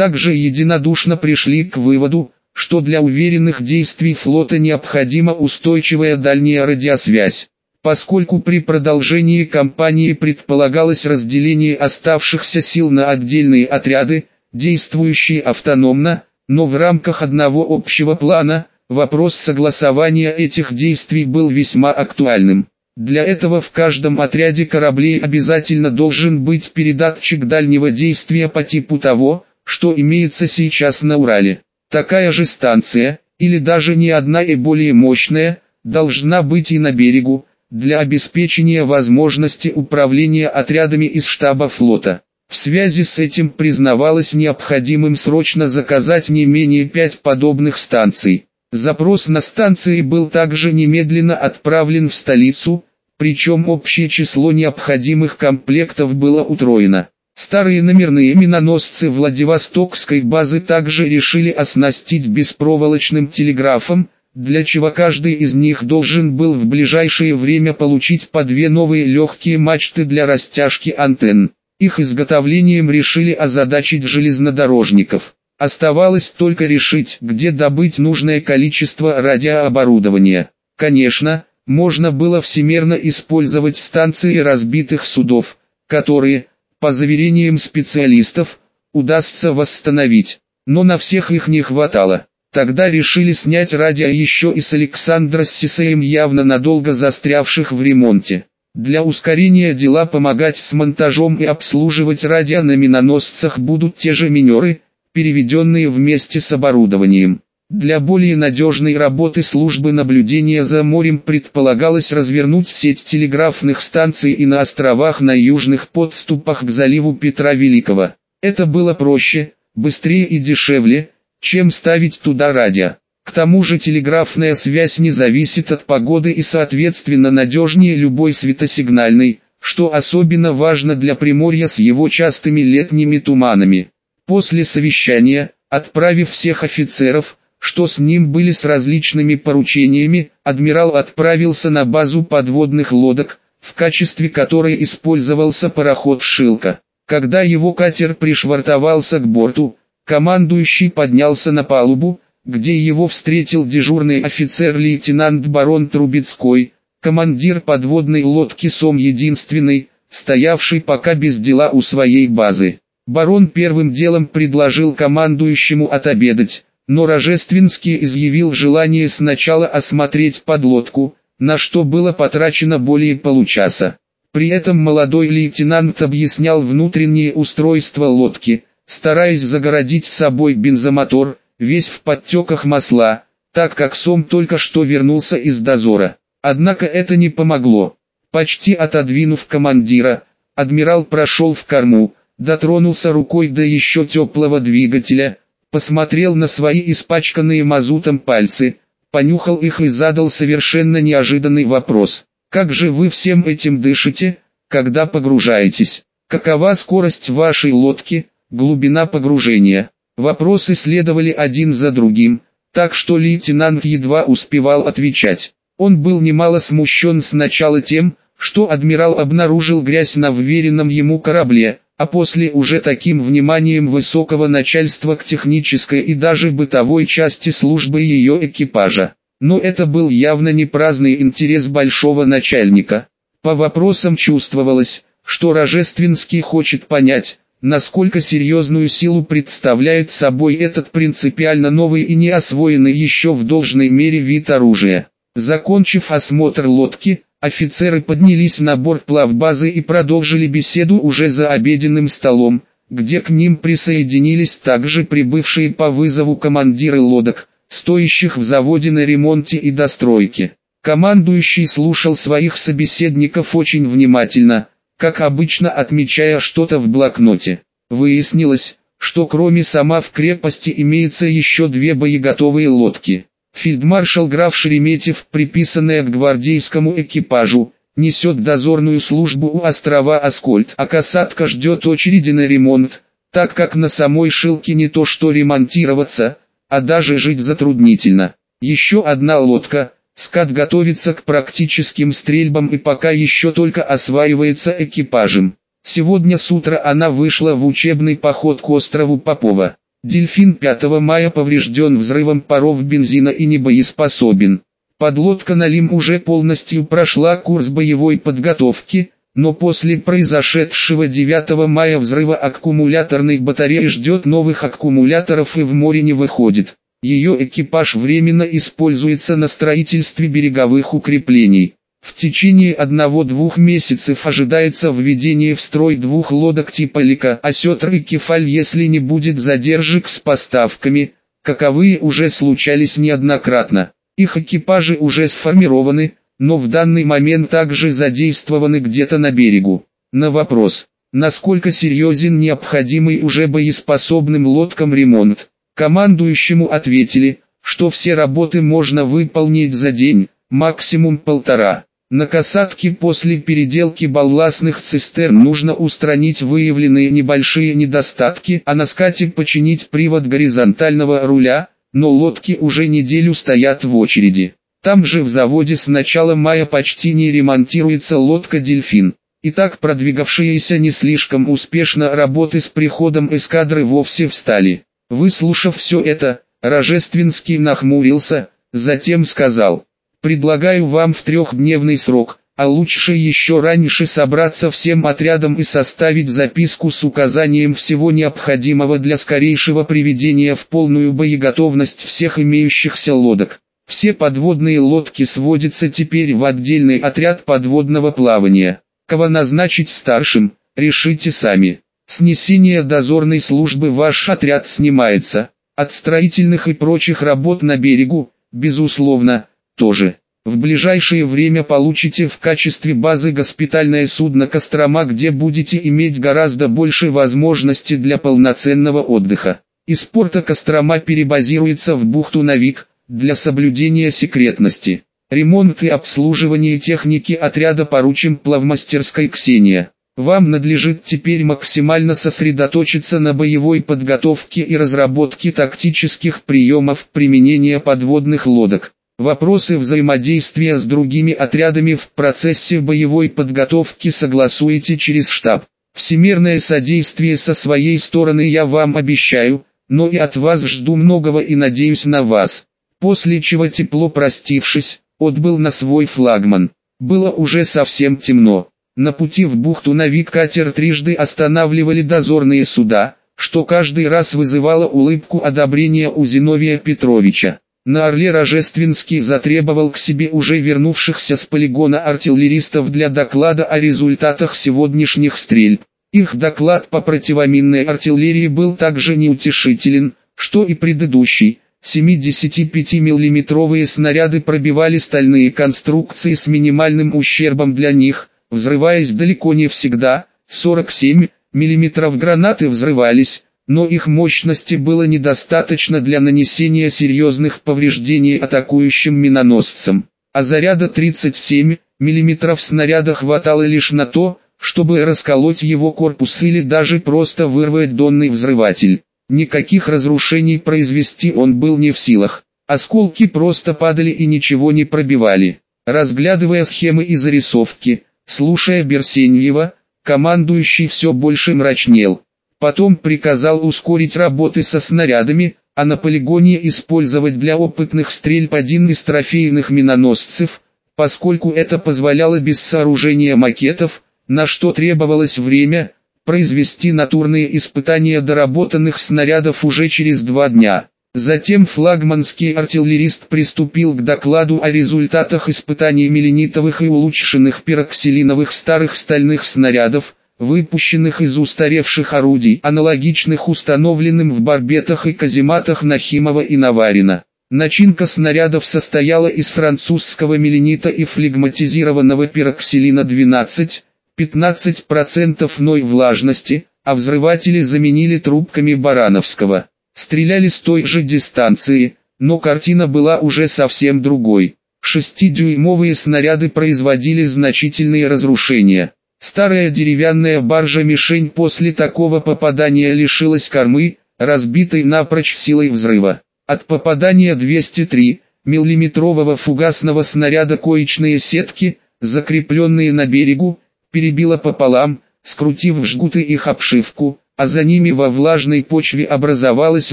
также единодушно пришли к выводу, что для уверенных действий флота необходима устойчивая дальняя радиосвязь. Поскольку при продолжении кампании предполагалось разделение оставшихся сил на отдельные отряды, действующие автономно, но в рамках одного общего плана, вопрос согласования этих действий был весьма актуальным. Для этого в каждом отряде кораблей обязательно должен быть передатчик дальнего действия по типу того, что имеется сейчас на Урале. Такая же станция, или даже не одна и более мощная, должна быть и на берегу, для обеспечения возможности управления отрядами из штаба флота. В связи с этим признавалось необходимым срочно заказать не менее пять подобных станций. Запрос на станции был также немедленно отправлен в столицу, причем общее число необходимых комплектов было утроено. Старые номерные миноносцы Владивостокской базы также решили оснастить беспроволочным телеграфом, для чего каждый из них должен был в ближайшее время получить по две новые легкие мачты для растяжки антенн. Их изготовлением решили озадачить железнодорожников. Оставалось только решить, где добыть нужное количество радиооборудования. Конечно, можно было всемерно использовать станции разбитых судов, которые, по заверениям специалистов, удастся восстановить. Но на всех их не хватало. Тогда решили снять радио еще и с Александра с Сисеем явно надолго застрявших в ремонте. Для ускорения дела помогать с монтажом и обслуживать радио на миноносцах будут те же минеры, переведенные вместе с оборудованием. Для более надежной работы службы наблюдения за морем предполагалось развернуть сеть телеграфных станций и на островах на южных подступах к заливу Петра Великого. Это было проще, быстрее и дешевле, чем ставить туда радио. К тому же телеграфная связь не зависит от погоды и соответственно надежнее любой светосигнальной, что особенно важно для Приморья с его частыми летними туманами. После совещания, отправив всех офицеров, что с ним были с различными поручениями, адмирал отправился на базу подводных лодок, в качестве которой использовался пароход «Шилка». Когда его катер пришвартовался к борту, Командующий поднялся на палубу, где его встретил дежурный офицер-лейтенант барон Трубецкой, командир подводной лодки Сом единственный, стоявший пока без дела у своей базы. Барон первым делом предложил командующему отобедать, но Рожественский изъявил желание сначала осмотреть подлодку, на что было потрачено более получаса. При этом молодой лейтенант объяснял внутреннее устройство лодки – стараясь загородить собой бензомотор, весь в подтеках масла, так как Сом только что вернулся из дозора. Однако это не помогло. Почти отодвинув командира, адмирал прошел в корму, дотронулся рукой до еще теплого двигателя, посмотрел на свои испачканные мазутом пальцы, понюхал их и задал совершенно неожиданный вопрос. «Как же вы всем этим дышите, когда погружаетесь? Какова скорость вашей лодки?» глубина погружения. Вопросы следовали один за другим, так что лейтенант едва успевал отвечать. Он был немало смущен сначала тем, что адмирал обнаружил грязь на вверенном ему корабле, а после уже таким вниманием высокого начальства к технической и даже бытовой части службы ее экипажа. Но это был явно не праздный интерес большого начальника. По вопросам чувствовалось, что Рожественский хочет понять, насколько серьезную силу представляет собой этот принципиально новый и не освоенный еще в должной мере вид оружия. Закончив осмотр лодки, офицеры поднялись на борт плавбазы и продолжили беседу уже за обеденным столом, где к ним присоединились также прибывшие по вызову командиры лодок, стоящих в заводе на ремонте и достройке. Командующий слушал своих собеседников очень внимательно, как обычно отмечая что-то в блокноте. Выяснилось, что кроме сама в крепости имеется еще две боеготовые лодки. Фельдмаршал граф Шереметьев, приписанная к гвардейскому экипажу, несет дозорную службу у острова Аскольд, а касатка ждет очереди на ремонт, так как на самой Шилке не то что ремонтироваться, а даже жить затруднительно. Еще одна лодка – Скат готовится к практическим стрельбам и пока еще только осваивается экипажем. Сегодня с утра она вышла в учебный поход к острову Попова. Дельфин 5 мая поврежден взрывом паров бензина и не боеспособен. Подлодка Налим уже полностью прошла курс боевой подготовки, но после произошедшего 9 мая взрыва аккумуляторной батареи ждет новых аккумуляторов и в море не выходит. Ее экипаж временно используется на строительстве береговых укреплений. В течение одного-двух месяцев ожидается введение в строй двух лодок типа Лика Осетр и Кефаль если не будет задержек с поставками, каковые уже случались неоднократно. Их экипажи уже сформированы, но в данный момент также задействованы где-то на берегу. На вопрос, насколько серьезен необходимый уже боеспособным лодкам ремонт, командующему ответили, что все работы можно выполнить за день, максимум полтора. На касатке после переделки балластных цистерн нужно устранить выявленные небольшие недостатки, а на скате починить привод горизонтального руля, но лодки уже неделю стоят в очереди. Там же в заводе с начала мая почти не ремонтируется лодка «Дельфин». И так продвигавшиеся не слишком успешно работы с приходом эскадры вовсе встали. Выслушав все это, Рожественский нахмурился, затем сказал – Предлагаю вам в трехдневный срок, а лучше еще раньше собраться всем отрядом и составить записку с указанием всего необходимого для скорейшего приведения в полную боеготовность всех имеющихся лодок. Все подводные лодки сводятся теперь в отдельный отряд подводного плавания. Кого назначить старшим, решите сами. Снесение дозорной службы ваш отряд снимается. От строительных и прочих работ на берегу, безусловно, тоже. В ближайшее время получите в качестве базы госпитальное судно Кострома, где будете иметь гораздо больше возможностей для полноценного отдыха. Из порта Кострома перебазируется в бухту Навик, для соблюдения секретности. Ремонт и обслуживание техники отряда поручим плавмастерской Ксения. Вам надлежит теперь максимально сосредоточиться на боевой подготовке и разработке тактических приемов применения подводных лодок. Вопросы взаимодействия с другими отрядами в процессе боевой подготовки согласуете через штаб. Всемирное содействие со своей стороны я вам обещаю, но и от вас жду многого и надеюсь на вас. После чего тепло простившись, отбыл на свой флагман. Было уже совсем темно. На пути в бухту Навик катер трижды останавливали дозорные суда, что каждый раз вызывало улыбку одобрения у Зиновия Петровича. На Орле Рожественский затребовал к себе уже вернувшихся с полигона артиллеристов для доклада о результатах сегодняшних стрельб. Их доклад по противоминной артиллерии был также неутешителен, что и предыдущий. 75 миллиметровые снаряды пробивали стальные конструкции с минимальным ущербом для них, взрываясь далеко не всегда, 47 мм гранаты взрывались, но их мощности было недостаточно для нанесения серьезных повреждений атакующим миноносцам, а заряда 37 мм снаряда хватало лишь на то, чтобы расколоть его корпус или даже просто вырвать донный взрыватель. Никаких разрушений произвести он был не в силах. Осколки просто падали и ничего не пробивали. Разглядывая схемы и зарисовки, слушая Берсеньева, командующий все больше мрачнел. Потом приказал ускорить работы со снарядами, а на полигоне использовать для опытных стрельб один из трофейных миноносцев, поскольку это позволяло без сооружения макетов, на что требовалось время, произвести натурные испытания доработанных снарядов уже через два дня. Затем флагманский артиллерист приступил к докладу о результатах испытаний меленитовых и улучшенных пироксилиновых старых стальных снарядов, выпущенных из устаревших орудий, аналогичных установленным в барбетах и казематах Нахимова и Наварина. Начинка снарядов состояла из французского меленита и флегматизированного пироксилина 12, 15% ной влажности, а взрыватели заменили трубками Барановского. Стреляли с той же дистанции, но картина была уже совсем другой. Шестидюймовые снаряды производили значительные разрушения. Старая деревянная баржа-мишень после такого попадания лишилась кормы, разбитой напрочь силой взрыва. От попадания 203 миллиметрового фугасного снаряда коечные сетки, закрепленные на берегу, перебило пополам, скрутив в жгуты их обшивку, а за ними во влажной почве образовалась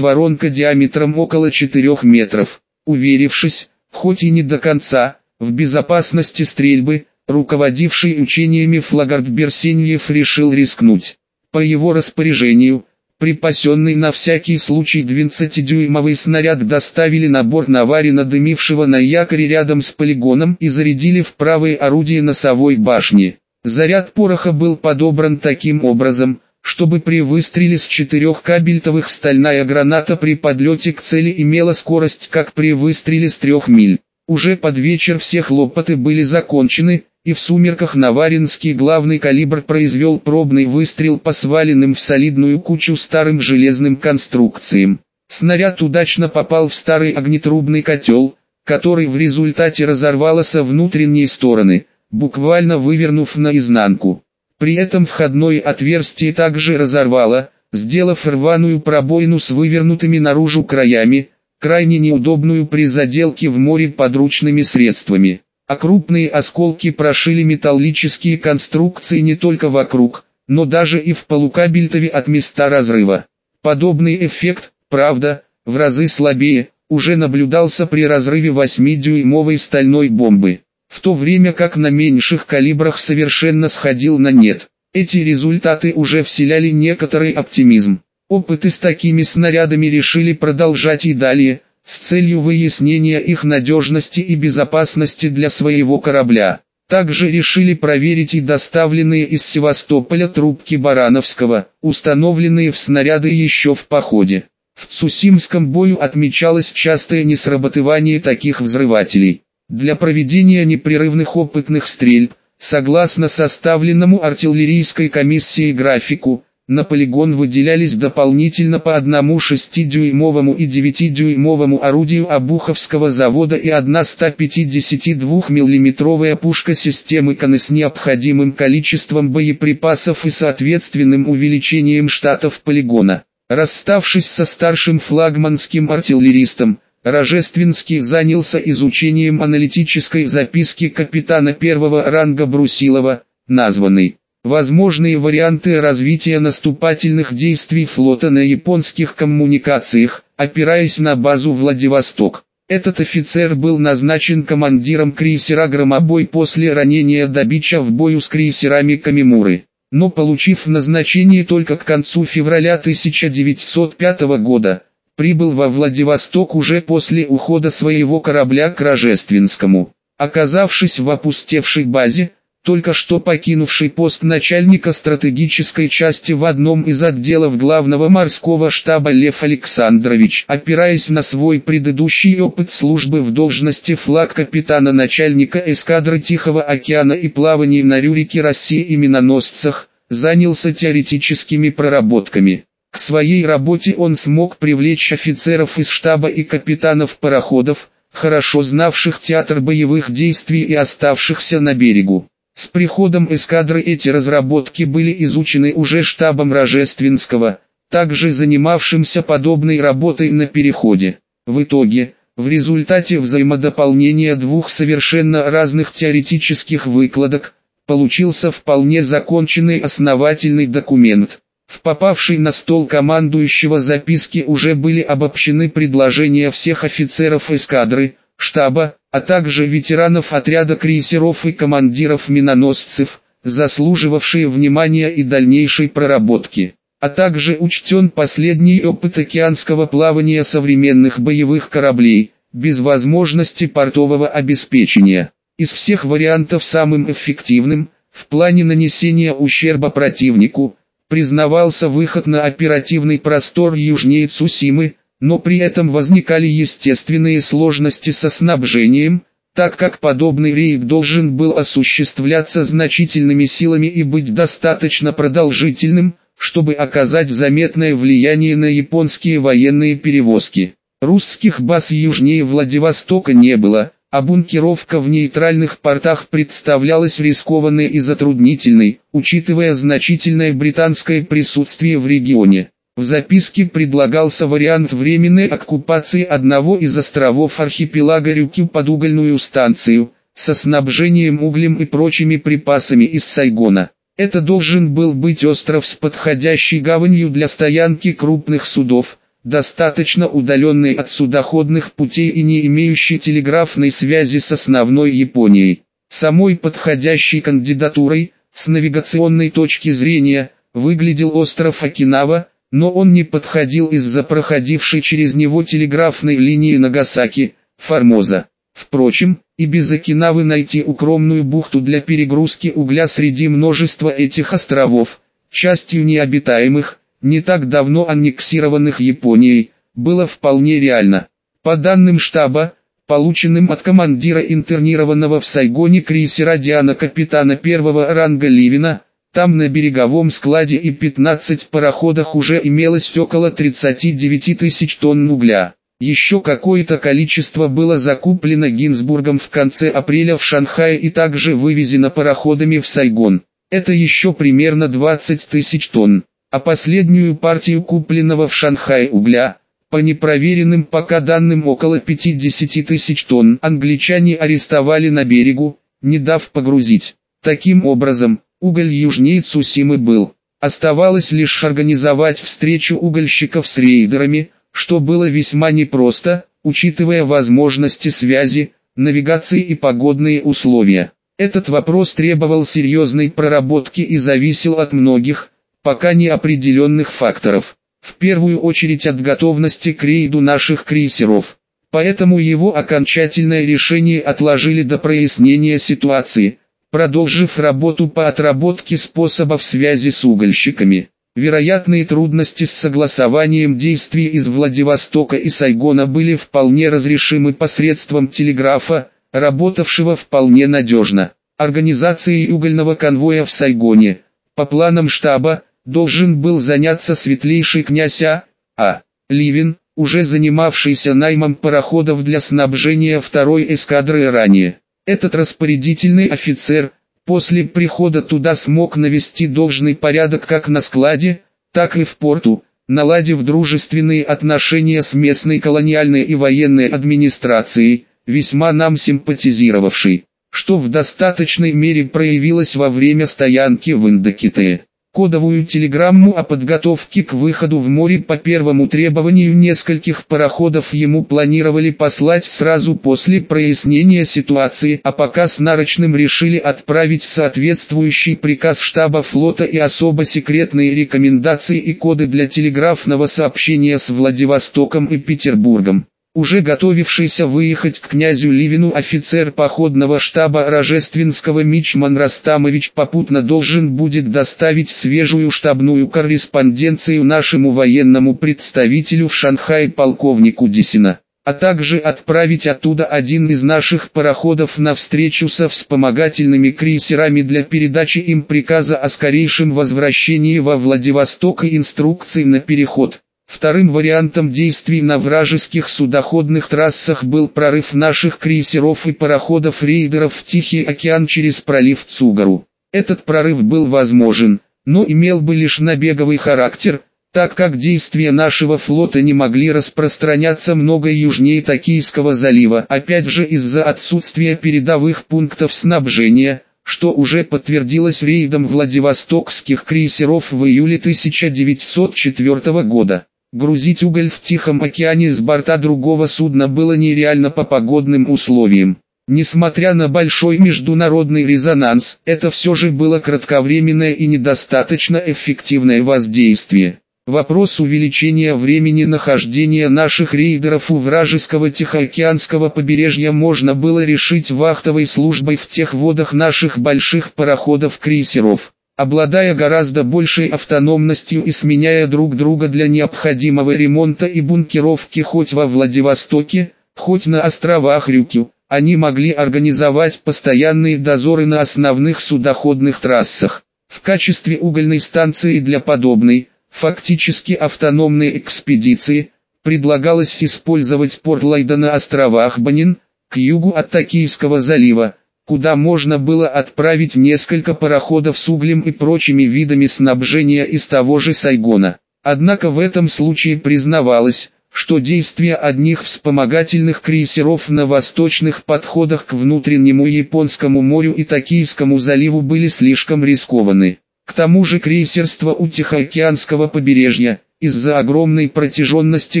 воронка диаметром около 4 метров. Уверившись, хоть и не до конца, в безопасности стрельбы, руководивший учениями Флагард Берсеньев решил рискнуть. По его распоряжению, припасенный на всякий случай 12-дюймовый снаряд доставили на борт Наварина дымившего на якоре рядом с полигоном и зарядили в правое орудие носовой башни. Заряд пороха был подобран таким образом, чтобы при выстреле с четырех кабельтовых стальная граната при подлете к цели имела скорость как при выстреле с трех миль. Уже под вечер все хлопоты были закончены, и в сумерках Наваринский главный калибр произвел пробный выстрел по сваленным в солидную кучу старым железным конструкциям. Снаряд удачно попал в старый огнетрубный котел, который в результате разорвался внутренние стороны, буквально вывернув наизнанку. При этом входное отверстие также разорвало, сделав рваную пробоину с вывернутыми наружу краями, крайне неудобную при заделке в море подручными средствами. А крупные осколки прошили металлические конструкции не только вокруг, но даже и в полукабельтове от места разрыва. Подобный эффект, правда, в разы слабее, уже наблюдался при разрыве 8-дюймовой стальной бомбы в то время как на меньших калибрах совершенно сходил на нет. Эти результаты уже вселяли некоторый оптимизм. Опыты с такими снарядами решили продолжать и далее, с целью выяснения их надежности и безопасности для своего корабля. Также решили проверить и доставленные из Севастополя трубки Барановского, установленные в снаряды еще в походе. В Цусимском бою отмечалось частое несрабатывание таких взрывателей. Для проведения непрерывных опытных стрельб, согласно составленному артиллерийской комиссией графику, на полигон выделялись дополнительно по одному 6-дюймовому и 9-дюймовому орудию Обуховского завода и одна 152 миллиметровая пушка системы КАНы с необходимым количеством боеприпасов и соответственным увеличением штатов полигона. Расставшись со старшим флагманским артиллеристом, Рожественский занялся изучением аналитической записки капитана первого ранга Брусилова, названной «Возможные варианты развития наступательных действий флота на японских коммуникациях, опираясь на базу Владивосток». Этот офицер был назначен командиром крейсера «Громобой» после ранения Добича в бою с крейсерами Камимуры. Но получив назначение только к концу февраля 1905 года, прибыл во Владивосток уже после ухода своего корабля к Рожественскому. Оказавшись в опустевшей базе, только что покинувший пост начальника стратегической части в одном из отделов главного морского штаба Лев Александрович, опираясь на свой предыдущий опыт службы в должности флаг-капитана начальника эскадры Тихого океана и плаваний на Рюрике России и миноносцах, занялся теоретическими проработками. К своей работе он смог привлечь офицеров из штаба и капитанов пароходов, хорошо знавших театр боевых действий и оставшихся на берегу. С приходом эскадры эти разработки были изучены уже штабом Рожественского, также занимавшимся подобной работой на переходе. В итоге, в результате взаимодополнения двух совершенно разных теоретических выкладок, получился вполне законченный основательный документ. В попавшей на стол командующего записки уже были обобщены предложения всех офицеров эскадры, штаба, а также ветеранов отряда крейсеров и командиров миноносцев, заслуживавшие внимания и дальнейшей проработки. А также учтен последний опыт океанского плавания современных боевых кораблей, без возможности портового обеспечения. Из всех вариантов самым эффективным, в плане нанесения ущерба противнику, признавался выход на оперативный простор южнее Цусимы, но при этом возникали естественные сложности со снабжением, так как подобный рейд должен был осуществляться значительными силами и быть достаточно продолжительным, чтобы оказать заметное влияние на японские военные перевозки. Русских баз южнее Владивостока не было, а бункеровка в нейтральных портах представлялась рискованной и затруднительной, учитывая значительное британское присутствие в регионе. В записке предлагался вариант временной оккупации одного из островов архипелага Рюкю под угольную станцию, со снабжением углем и прочими припасами из Сайгона. Это должен был быть остров с подходящей гаванью для стоянки крупных судов, достаточно удаленный от судоходных путей и не имеющий телеграфной связи с основной Японией. Самой подходящей кандидатурой, с навигационной точки зрения, выглядел остров Окинава, но он не подходил из-за проходившей через него телеграфной линии Нагасаки, Формоза. Впрочем, и без Окинавы найти укромную бухту для перегрузки угля среди множества этих островов, частью необитаемых, не так давно аннексированных Японией, было вполне реально. По данным штаба, полученным от командира интернированного в Сайгоне крейсера Диана капитана первого ранга Ливина, там на береговом складе и 15 пароходах уже имелось около 39 тысяч тонн угля. Еще какое-то количество было закуплено Гинзбургом в конце апреля в Шанхае и также вывезено пароходами в Сайгон. Это еще примерно 20 тысяч тонн. А последнюю партию купленного в Шанхае угля, по непроверенным пока данным около 50 тысяч тонн, англичане арестовали на берегу, не дав погрузить. Таким образом, уголь южнее Цусимы был. Оставалось лишь организовать встречу угольщиков с рейдерами, что было весьма непросто, учитывая возможности связи, навигации и погодные условия. Этот вопрос требовал серьезной проработки и зависел от многих, пока неопределенных факторов. В первую очередь от готовности к рейду наших крейсеров. Поэтому его окончательное решение отложили до прояснения ситуации, продолжив работу по отработке способов связи с угольщиками. Вероятные трудности с согласованием действий из Владивостока и Сайгона были вполне разрешимы посредством телеграфа, работавшего вполне надежно. Организацией угольного конвоя в Сайгоне, по планам штаба, должен был заняться светлейший князь А. А. Ливин, уже занимавшийся наймом пароходов для снабжения второй эскадры ранее. Этот распорядительный офицер, после прихода туда смог навести должный порядок как на складе, так и в порту, наладив дружественные отношения с местной колониальной и военной администрацией, весьма нам симпатизировавшей, что в достаточной мере проявилось во время стоянки в Индокитае кодовую телеграмму о подготовке к выходу в море по первому требованию нескольких пароходов ему планировали послать сразу после прояснения ситуации, а пока с нарочным решили отправить соответствующий приказ штаба флота и особо секретные рекомендации и коды для телеграфного сообщения с Владивостоком и Петербургом. Уже готовившийся выехать к князю Ливину офицер походного штаба Рожественского Мичман Растамович попутно должен будет доставить свежую штабную корреспонденцию нашему военному представителю в Шанхае полковнику Дисина, а также отправить оттуда один из наших пароходов на встречу со вспомогательными крейсерами для передачи им приказа о скорейшем возвращении во Владивосток и инструкций на переход. Вторым вариантом действий на вражеских судоходных трассах был прорыв наших крейсеров и пароходов-рейдеров в Тихий океан через пролив Цугару. Этот прорыв был возможен, но имел бы лишь набеговый характер, так как действия нашего флота не могли распространяться много южнее Токийского залива, опять же из-за отсутствия передовых пунктов снабжения, что уже подтвердилось рейдом Владивостокских крейсеров в июле 1904 года. Грузить уголь в Тихом океане с борта другого судна было нереально по погодным условиям. Несмотря на большой международный резонанс, это все же было кратковременное и недостаточно эффективное воздействие. Вопрос увеличения времени нахождения наших рейдеров у вражеского Тихоокеанского побережья можно было решить вахтовой службой в тех водах наших больших пароходов-крейсеров обладая гораздо большей автономностью и сменяя друг друга для необходимого ремонта и бункеровки хоть во Владивостоке, хоть на островах Рюкю, они могли организовать постоянные дозоры на основных судоходных трассах. В качестве угольной станции для подобной, фактически автономной экспедиции, предлагалось использовать порт Лайда на островах Банин, к югу от Токийского залива, куда можно было отправить несколько пароходов с углем и прочими видами снабжения из того же Сайгона. Однако в этом случае признавалось, что действия одних вспомогательных крейсеров на восточных подходах к внутреннему Японскому морю и Токийскому заливу были слишком рискованы. К тому же крейсерство у Тихоокеанского побережья, из-за огромной протяженности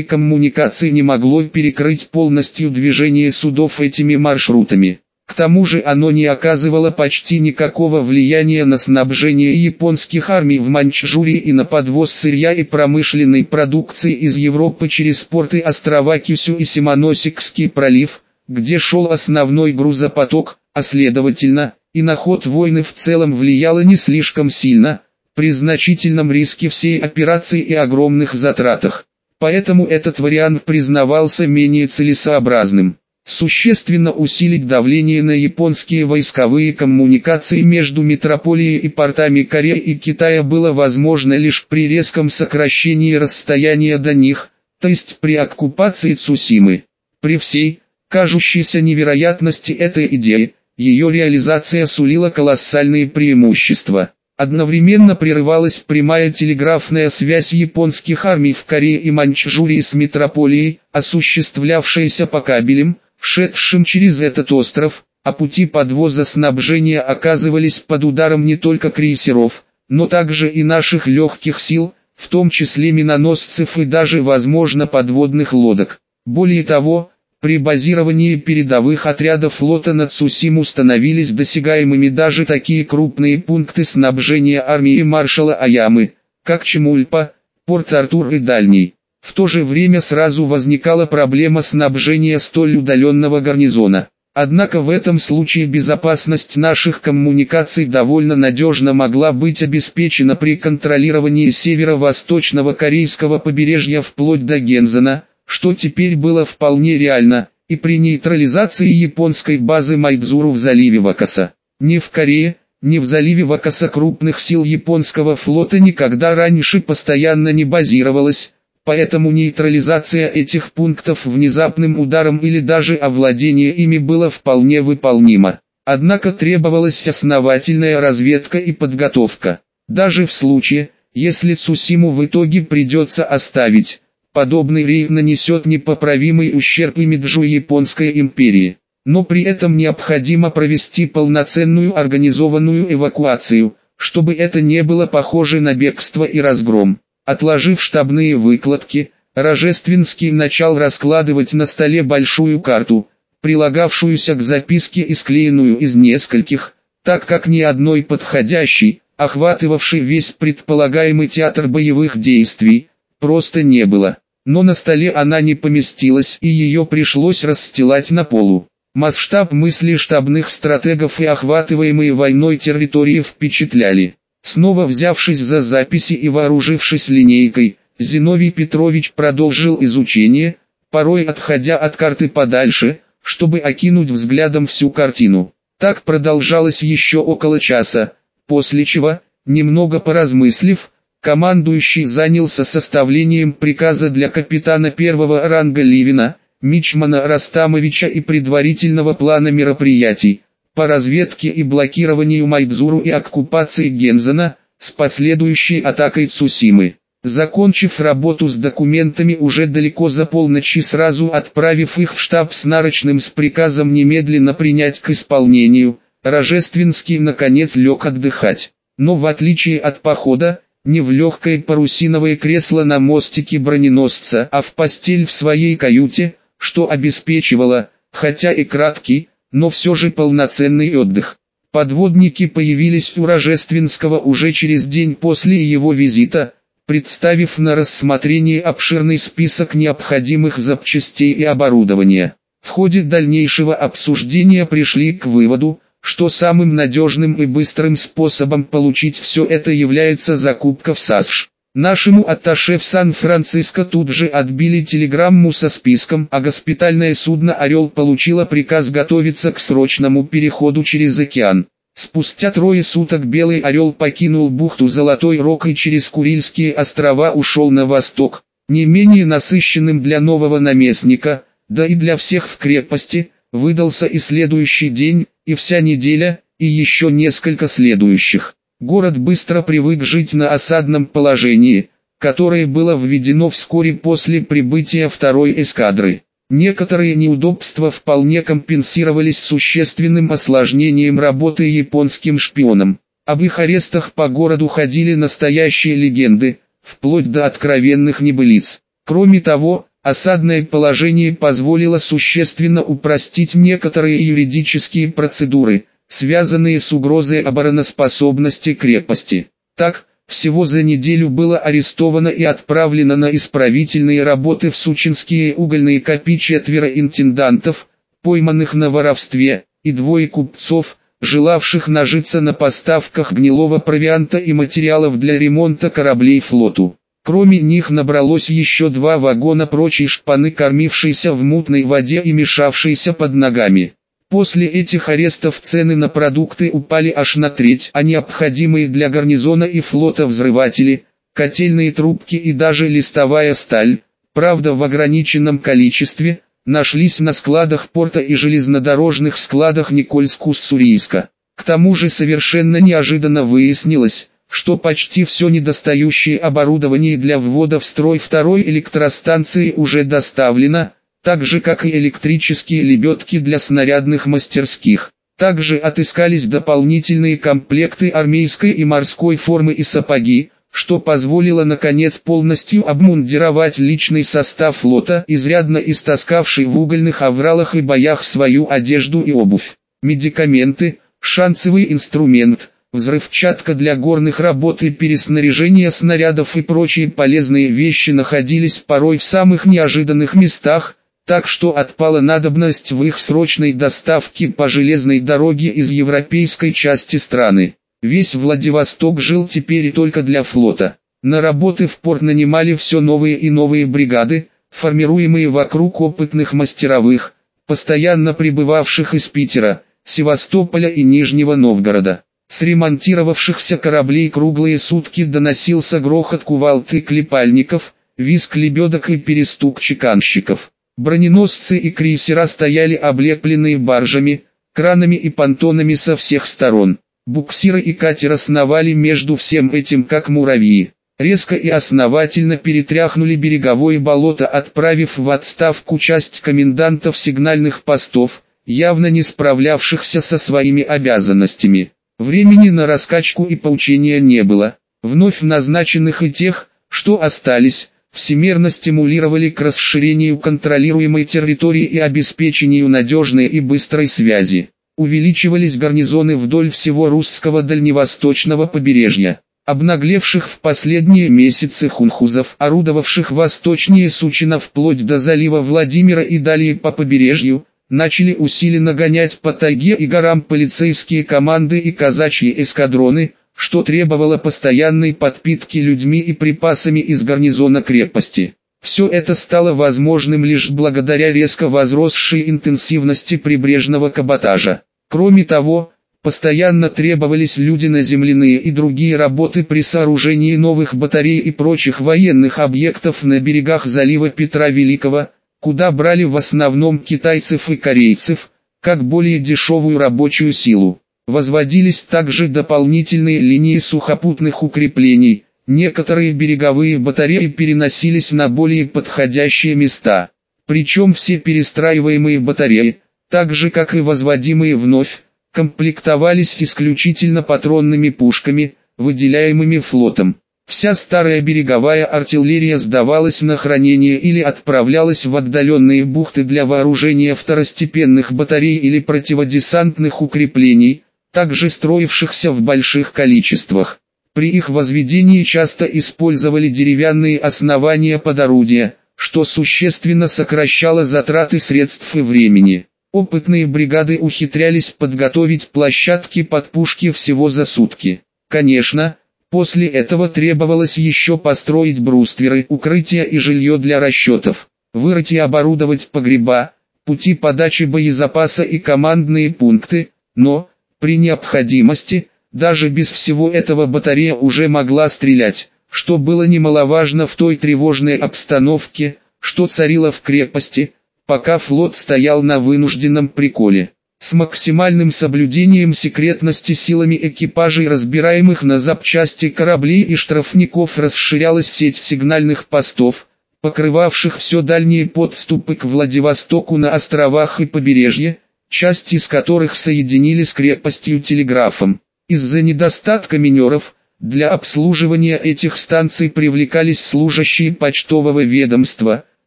коммуникаций не могло перекрыть полностью движение судов этими маршрутами. К тому же оно не оказывало почти никакого влияния на снабжение японских армий в Маньчжурии и на подвоз сырья и промышленной продукции из Европы через порты острова Кюсю и Симоносикский пролив, где шел основной грузопоток, а следовательно, и на ход войны в целом влияло не слишком сильно, при значительном риске всей операции и огромных затратах. Поэтому этот вариант признавался менее целесообразным. Существенно усилить давление на японские войсковые коммуникации между метрополией и портами Кореи и Китая было возможно лишь при резком сокращении расстояния до них, то есть при оккупации Цусимы. При всей, кажущейся невероятности этой идеи, ее реализация сулила колоссальные преимущества. Одновременно прерывалась прямая телеграфная связь японских армий в Корее и Маньчжурии с метрополией, осуществлявшаяся по кабелям, шедшим через этот остров, а пути подвоза снабжения оказывались под ударом не только крейсеров, но также и наших легких сил, в том числе миноносцев и даже, возможно, подводных лодок. Более того, при базировании передовых отрядов флота над Цусиму становились досягаемыми даже такие крупные пункты снабжения армии маршала Аямы, как Чемульпа, Порт-Артур и Дальний. В то же время сразу возникала проблема снабжения столь удаленного гарнизона. Однако в этом случае безопасность наших коммуникаций довольно надежно могла быть обеспечена при контролировании северо-восточного корейского побережья вплоть до Гензена, что теперь было вполне реально, и при нейтрализации японской базы Майдзуру в заливе Вакаса. Ни в Корее, ни в заливе Вакаса крупных сил японского флота никогда раньше постоянно не базировалось, поэтому нейтрализация этих пунктов внезапным ударом или даже овладение ими было вполне выполнимо. Однако требовалась основательная разведка и подготовка. Даже в случае, если Цусиму в итоге придется оставить, Подобный рейд нанесет непоправимый ущерб имиджу Японской империи. Но при этом необходимо провести полноценную организованную эвакуацию, чтобы это не было похоже на бегство и разгром. Отложив штабные выкладки, Рожественский начал раскладывать на столе большую карту, прилагавшуюся к записке и склеенную из нескольких, так как ни одной подходящей, охватывавшей весь предполагаемый театр боевых действий, просто не было. Но на столе она не поместилась и ее пришлось расстилать на полу. Масштаб мысли штабных стратегов и охватываемые войной территории впечатляли. Снова взявшись за записи и вооружившись линейкой, Зиновий Петрович продолжил изучение, порой отходя от карты подальше, чтобы окинуть взглядом всю картину. Так продолжалось еще около часа, после чего, немного поразмыслив, Командующий занялся составлением приказа для капитана первого ранга Ливина, Мичмана Растамовича и предварительного плана мероприятий по разведке и блокированию Майдзуру и оккупации Гензена с последующей атакой Цусимы. Закончив работу с документами уже далеко за полночь и сразу отправив их в штаб с нарочным с приказом немедленно принять к исполнению, Рожественский наконец лег отдыхать. Но в отличие от похода, не в легкое парусиновое кресло на мостике броненосца, а в постель в своей каюте, что обеспечивало, хотя и краткий, но все же полноценный отдых. Подводники появились у Рожественского уже через день после его визита, представив на рассмотрение обширный список необходимых запчастей и оборудования. В ходе дальнейшего обсуждения пришли к выводу, что самым надежным и быстрым способом получить все это является закупка в САСШ. Нашему атташе в Сан-Франциско тут же отбили телеграмму со списком, а госпитальное судно «Орел» получило приказ готовиться к срочному переходу через океан. Спустя трое суток Белый Орел покинул бухту Золотой Рог и через Курильские острова ушел на восток, не менее насыщенным для нового наместника, да и для всех в крепости, выдался и следующий день, и вся неделя, и еще несколько следующих. Город быстро привык жить на осадном положении, которое было введено вскоре после прибытия второй эскадры. Некоторые неудобства вполне компенсировались существенным осложнением работы японским шпионом. Об их арестах по городу ходили настоящие легенды, вплоть до откровенных небылиц. Кроме того, осадное положение позволило существенно упростить некоторые юридические процедуры, связанные с угрозой обороноспособности крепости. Так, всего за неделю было арестовано и отправлено на исправительные работы в сучинские угольные копи четверо интендантов, пойманных на воровстве, и двое купцов, желавших нажиться на поставках гнилого провианта и материалов для ремонта кораблей флоту. Кроме них набралось еще два вагона прочей шпаны, кормившейся в мутной воде и мешавшейся под ногами. После этих арестов цены на продукты упали аж на треть, а необходимые для гарнизона и флота взрыватели, котельные трубки и даже листовая сталь, правда в ограниченном количестве, нашлись на складах порта и железнодорожных складах Никольск-Уссурийска. К тому же совершенно неожиданно выяснилось, что почти все недостающее оборудование для ввода в строй второй электростанции уже доставлено, так же как и электрические лебедки для снарядных мастерских. Также отыскались дополнительные комплекты армейской и морской формы и сапоги, что позволило наконец полностью обмундировать личный состав флота, изрядно истаскавший в угольных авралах и боях свою одежду и обувь. Медикаменты, шансовый инструмент, взрывчатка для горных работ и переснаряжение снарядов и прочие полезные вещи находились порой в самых неожиданных местах, так что отпала надобность в их срочной доставке по железной дороге из европейской части страны. Весь Владивосток жил теперь только для флота. На работы в порт нанимали все новые и новые бригады, формируемые вокруг опытных мастеровых, постоянно прибывавших из Питера, Севастополя и Нижнего Новгорода. С ремонтировавшихся кораблей круглые сутки доносился грохот кувалд клепальников, визг лебедок и перестук чеканщиков. Броненосцы и крейсера стояли облепленные баржами, кранами и понтонами со всех сторон. Буксиры и катер сновали между всем этим как муравьи. Резко и основательно перетряхнули береговое болото, отправив в отставку часть комендантов сигнальных постов, явно не справлявшихся со своими обязанностями. Времени на раскачку и поучения не было. Вновь назначенных и тех, что остались, всемерно стимулировали к расширению контролируемой территории и обеспечению надежной и быстрой связи увеличивались гарнизоны вдоль всего русского дальневосточного побережья. Обнаглевших в последние месяцы хунхузов, орудовавших восточнее Сучина вплоть до залива Владимира и далее по побережью, начали усиленно гонять по тайге и горам полицейские команды и казачьи эскадроны, что требовало постоянной подпитки людьми и припасами из гарнизона крепости. Все это стало возможным лишь благодаря резко возросшей интенсивности прибрежного каботажа. Кроме того, постоянно требовались люди на земляные и другие работы при сооружении новых батарей и прочих военных объектов на берегах залива Петра Великого, куда брали в основном китайцев и корейцев, как более дешевую рабочую силу. Возводились также дополнительные линии сухопутных укреплений, некоторые береговые батареи переносились на более подходящие места. Причем все перестраиваемые батареи, так же как и возводимые вновь, комплектовались исключительно патронными пушками, выделяемыми флотом. Вся старая береговая артиллерия сдавалась на хранение или отправлялась в отдаленные бухты для вооружения второстепенных батарей или противодесантных укреплений, также строившихся в больших количествах. При их возведении часто использовали деревянные основания под орудия, что существенно сокращало затраты средств и времени. Опытные бригады ухитрялись подготовить площадки под пушки всего за сутки. Конечно, после этого требовалось еще построить брустверы, укрытия и жилье для расчетов, вырыть и оборудовать погреба, пути подачи боезапаса и командные пункты, но, при необходимости, даже без всего этого батарея уже могла стрелять, что было немаловажно в той тревожной обстановке, что царила в крепости, пока флот стоял на вынужденном приколе. С максимальным соблюдением секретности силами экипажей разбираемых на запчасти кораблей и штрафников расширялась сеть сигнальных постов, покрывавших все дальние подступы к Владивостоку на островах и побережье, часть из которых соединили с крепостью телеграфом. Из-за недостатка минеров, для обслуживания этих станций привлекались служащие почтового ведомства,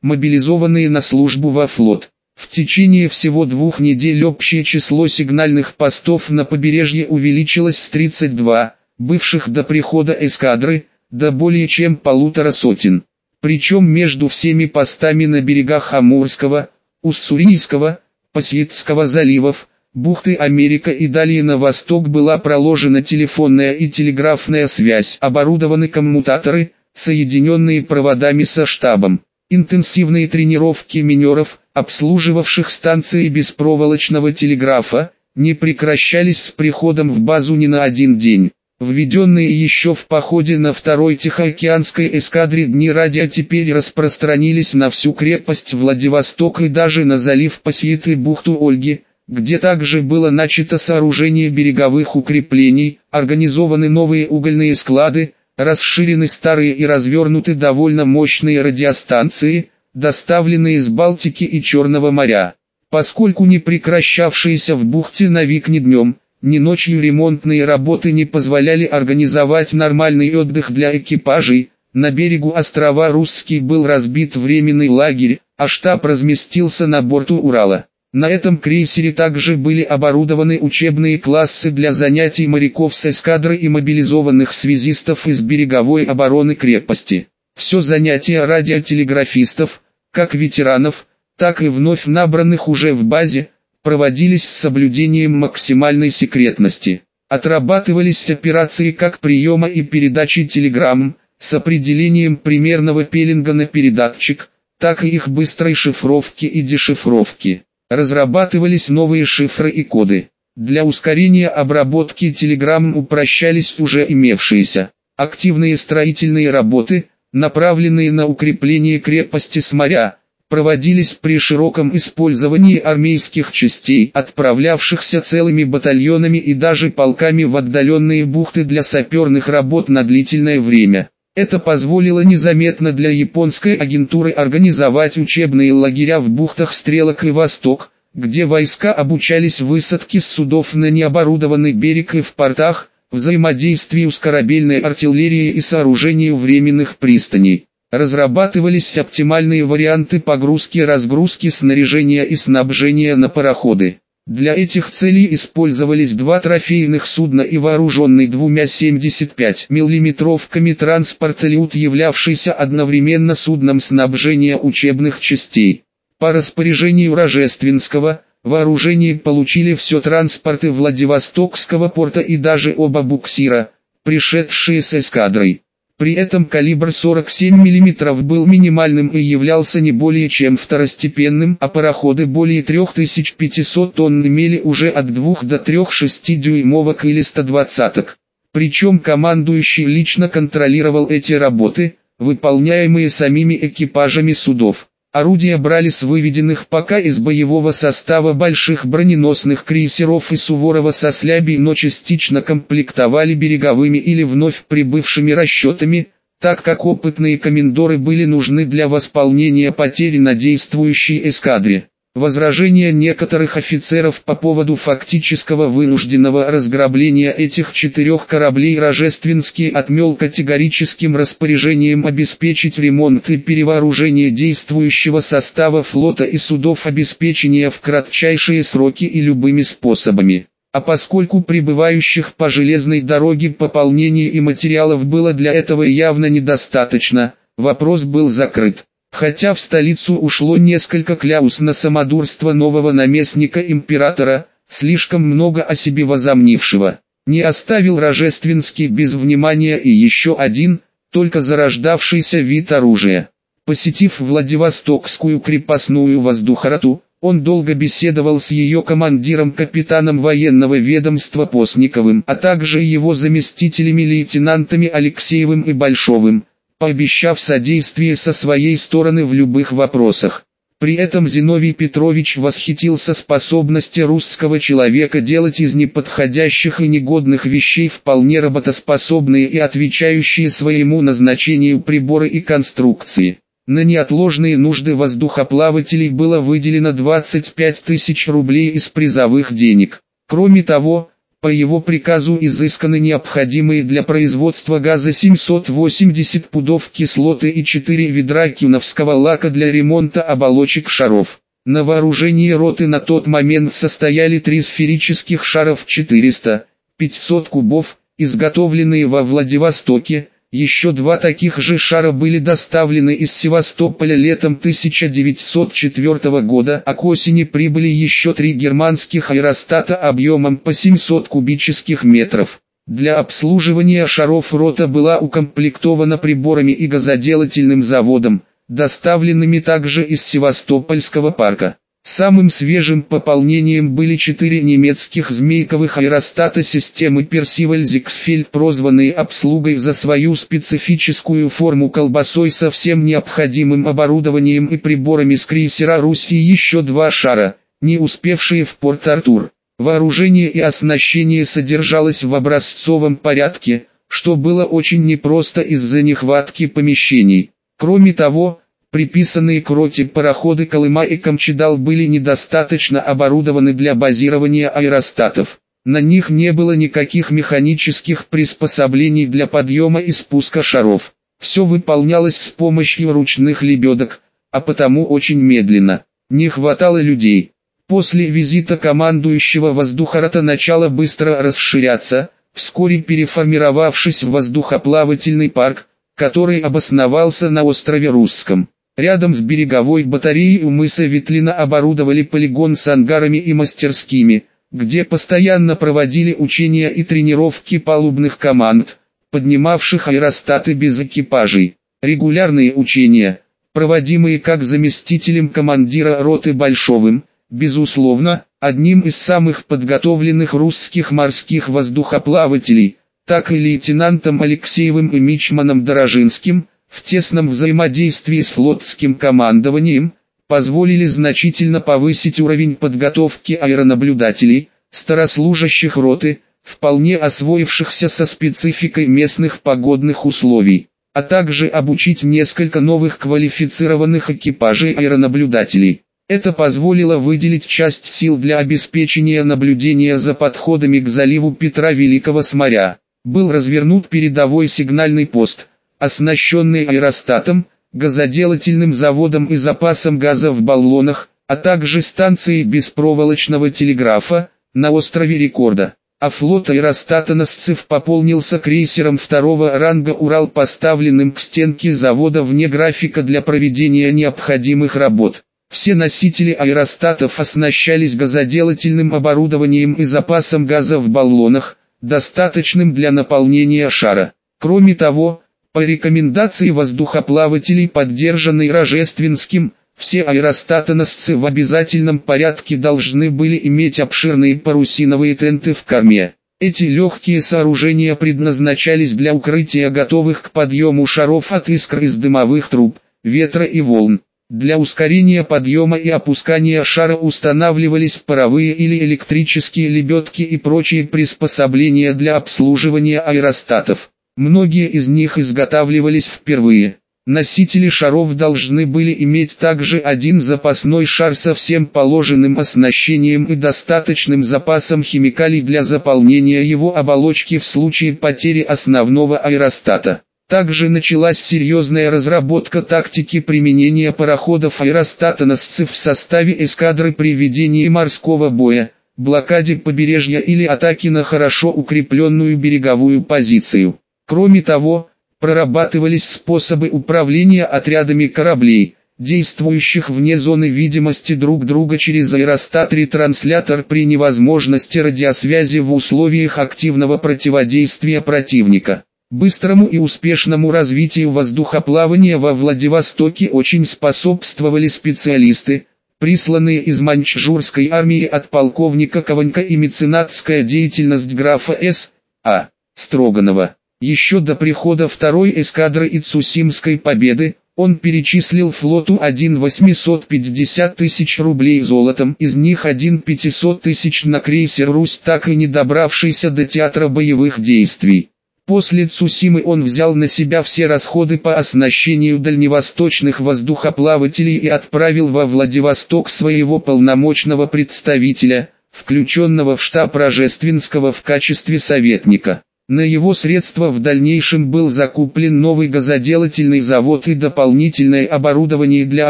мобилизованные на службу во флот. В течение всего двух недель общее число сигнальных постов на побережье увеличилось с 32, бывших до прихода эскадры, до более чем полутора сотен. Причем между всеми постами на берегах Амурского, Уссурийского, Пасьетского заливов, бухты Америка и далее на восток была проложена телефонная и телеграфная связь, оборудованы коммутаторы, соединенные проводами со штабом. Интенсивные тренировки минеров, обслуживавших станции беспроволочного телеграфа, не прекращались с приходом в базу ни на один день. Введенные еще в походе на второй Тихоокеанской эскадре дни радио теперь распространились на всю крепость Владивосток и даже на залив Пасьет и бухту Ольги, где также было начато сооружение береговых укреплений, организованы новые угольные склады, расширены старые и развернуты довольно мощные радиостанции, доставленные из Балтики и Черного моря. Поскольку не прекращавшиеся в бухте навик ни днем, ни ночью ремонтные работы не позволяли организовать нормальный отдых для экипажей, на берегу острова Русский был разбит временный лагерь, а штаб разместился на борту Урала. На этом крейсере также были оборудованы учебные классы для занятий моряков с эскадры и мобилизованных связистов из береговой обороны крепости. Все занятия радиотелеграфистов, как ветеранов, так и вновь набранных уже в базе, проводились с соблюдением максимальной секретности. Отрабатывались операции как приема и передачи телеграмм, с определением примерного пеленга на передатчик, так и их быстрой шифровки и дешифровки. Разрабатывались новые шифры и коды. Для ускорения обработки телеграмм упрощались уже имевшиеся. Активные строительные работы, направленные на укрепление крепости с моря, проводились при широком использовании армейских частей, отправлявшихся целыми батальонами и даже полками в отдаленные бухты для саперных работ на длительное время. Это позволило незаметно для японской агентуры организовать учебные лагеря в бухтах Стрелок и Восток, где войска обучались высадке с судов на необорудованный берег и в портах, взаимодействию с корабельной артиллерией и сооружению временных пристаней. Разрабатывались оптимальные варианты погрузки-разгрузки снаряжения и снабжения на пароходы. Для этих целей использовались два трофейных судна и вооруженный двумя 75 миллиметровками транспорт-лют, являвшийся одновременно судном снабжения учебных частей. По распоряжению Рожественского, вооружение получили все транспорты Владивостокского порта и даже оба буксира, пришедшие с эскадрой. При этом калибр 47 мм был минимальным и являлся не более чем второстепенным, а пароходы более 3500 тонн имели уже от 2 до 3 6-дюймовок или 120-ок. Причем командующий лично контролировал эти работы, выполняемые самими экипажами судов. Орудия брали с выведенных пока из боевого состава больших броненосных крейсеров и Суворова со слябей, но частично комплектовали береговыми или вновь прибывшими расчетами, так как опытные комендоры были нужны для восполнения потери на действующей эскадре. Возражения некоторых офицеров по поводу фактического вынужденного разграбления этих четырех кораблей Рожественский отмел категорическим распоряжением обеспечить ремонт и перевооружение действующего состава флота и судов обеспечения в кратчайшие сроки и любыми способами. А поскольку прибывающих по железной дороге пополнений и материалов было для этого явно недостаточно, вопрос был закрыт. Хотя в столицу ушло несколько кляус на самодурство нового наместника императора, слишком много о себе возомнившего. Не оставил Рожественский без внимания и еще один, только зарождавшийся вид оружия. Посетив Владивостокскую крепостную воздухороту, он долго беседовал с ее командиром капитаном военного ведомства Постниковым, а также его заместителями лейтенантами Алексеевым и Большовым, пообещав содействие со своей стороны в любых вопросах. При этом Зиновий Петрович восхитился способности русского человека делать из неподходящих и негодных вещей вполне работоспособные и отвечающие своему назначению приборы и конструкции. На неотложные нужды воздухоплавателей было выделено 25 тысяч рублей из призовых денег. Кроме того, По его приказу изысканы необходимые для производства газа 780 пудов кислоты и 4 ведра кюновского лака для ремонта оболочек шаров. На вооружении роты на тот момент состояли три сферических шаров 400, 500 кубов, изготовленные во Владивостоке, еще два таких же шара были доставлены из Севастополя летом 1904 года, а к осени прибыли еще три германских аэростата объемом по 700 кубических метров. Для обслуживания шаров рота была укомплектована приборами и газоделательным заводом, доставленными также из Севастопольского парка. Самым свежим пополнением были четыре немецких змейковых аэростата системы Percival Zixfeld, прозванные обслугой за свою специфическую форму колбасой со всем необходимым оборудованием и приборами с крейсера «Русь» и еще два шара, не успевшие в Порт-Артур. Вооружение и оснащение содержалось в образцовом порядке, что было очень непросто из-за нехватки помещений. Кроме того, Приписанные к роте пароходы Колыма и Камчедал были недостаточно оборудованы для базирования аэростатов. На них не было никаких механических приспособлений для подъема и спуска шаров. Все выполнялось с помощью ручных лебедок, а потому очень медленно. Не хватало людей. После визита командующего воздухорота начало быстро расширяться, вскоре переформировавшись в воздухоплавательный парк, который обосновался на острове Русском. Рядом с береговой батареей у мыса Ветлина оборудовали полигон с ангарами и мастерскими, где постоянно проводили учения и тренировки палубных команд, поднимавших аэростаты без экипажей. Регулярные учения, проводимые как заместителем командира роты Большовым, безусловно, одним из самых подготовленных русских морских воздухоплавателей, так и лейтенантом Алексеевым и Мичманом Дорожинским, в тесном взаимодействии с флотским командованием, позволили значительно повысить уровень подготовки аэронаблюдателей, старослужащих роты, вполне освоившихся со спецификой местных погодных условий, а также обучить несколько новых квалифицированных экипажей аэронаблюдателей. Это позволило выделить часть сил для обеспечения наблюдения за подходами к заливу Петра Великого с моря. Был развернут передовой сигнальный пост – оснащенный аэростатом, газоделательным заводом и запасом газа в баллонах, а также станцией беспроволочного телеграфа, на острове Рекорда. А флот аэростатоносцев пополнился крейсером второго ранга «Урал», поставленным к стенке завода вне графика для проведения необходимых работ. Все носители аэростатов оснащались газоделательным оборудованием и запасом газа в баллонах, достаточным для наполнения шара. Кроме того, по рекомендации воздухоплавателей, поддержанной Рожественским, все аэростатоносцы в обязательном порядке должны были иметь обширные парусиновые тенты в корме. Эти легкие сооружения предназначались для укрытия готовых к подъему шаров от искр из дымовых труб, ветра и волн. Для ускорения подъема и опускания шара устанавливались паровые или электрические лебедки и прочие приспособления для обслуживания аэростатов. Многие из них изготавливались впервые. Носители шаров должны были иметь также один запасной шар со всем положенным оснащением и достаточным запасом химикалий для заполнения его оболочки в случае потери основного аэростата. Также началась серьезная разработка тактики применения пароходов аэростатоносцев в составе эскадры при ведении морского боя, блокаде побережья или атаке на хорошо укрепленную береговую позицию. Кроме того, прорабатывались способы управления отрядами кораблей, действующих вне зоны видимости друг друга через аэростат-ретранслятор при невозможности радиосвязи в условиях активного противодействия противника. Быстрому и успешному развитию воздухоплавания во Владивостоке очень способствовали специалисты, присланные из маньчжурской армии от полковника Кованька и меценатская деятельность графа С. А. Строганова. Еще до прихода второй эскадры и Цусимской победы, он перечислил флоту 1 850 тысяч рублей золотом, из них 1 500 тысяч на крейсер «Русь», так и не добравшийся до театра боевых действий. После Цусимы он взял на себя все расходы по оснащению дальневосточных воздухоплавателей и отправил во Владивосток своего полномочного представителя, включенного в штаб Рожественского в качестве советника. На его средства в дальнейшем был закуплен новый газоделательный завод и дополнительное оборудование для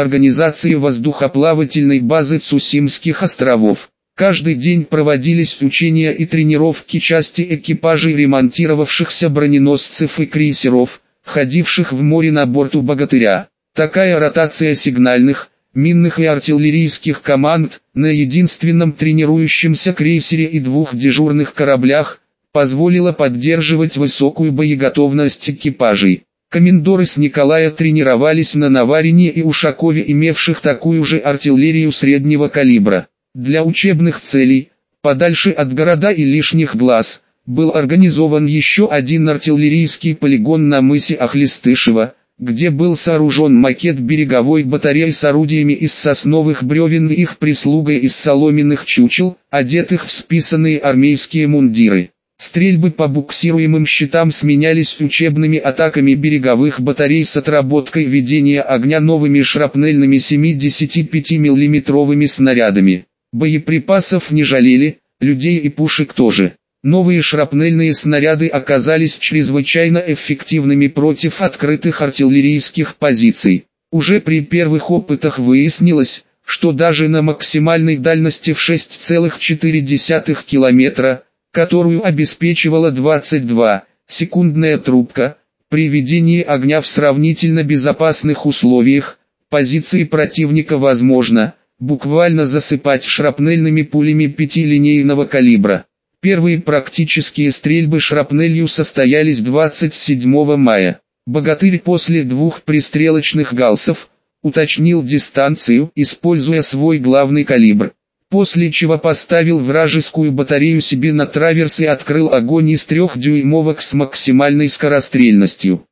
организации воздухоплавательной базы Цусимских островов. Каждый день проводились учения и тренировки части экипажей ремонтировавшихся броненосцев и крейсеров, ходивших в море на борту «Богатыря». Такая ротация сигнальных, минных и артиллерийских команд на единственном тренирующемся крейсере и двух дежурных кораблях позволила поддерживать высокую боеготовность экипажей. Комендоры с Николая тренировались на Наварине и Ушакове, имевших такую же артиллерию среднего калибра. Для учебных целей, подальше от города и лишних глаз, был организован еще один артиллерийский полигон на мысе Ахлестышева, где был сооружен макет береговой батареи с орудиями из сосновых бревен и их прислугой из соломенных чучел, одетых в списанные армейские мундиры. Стрельбы по буксируемым щитам сменялись учебными атаками береговых батарей с отработкой ведения огня новыми шрапнельными 75 миллиметровыми снарядами. Боеприпасов не жалели, людей и пушек тоже. Новые шрапнельные снаряды оказались чрезвычайно эффективными против открытых артиллерийских позиций. Уже при первых опытах выяснилось, что даже на максимальной дальности в 6,4 километра, которую обеспечивала 22 секундная трубка, при ведении огня в сравнительно безопасных условиях, позиции противника возможно, буквально засыпать шрапнельными пулями пятилинейного калибра. Первые практические стрельбы шрапнелью состоялись 27 мая. Богатырь после двух пристрелочных галсов, уточнил дистанцию, используя свой главный калибр после чего поставил вражескую батарею себе на траверс и открыл огонь из трех дюймовок с максимальной скорострельностью.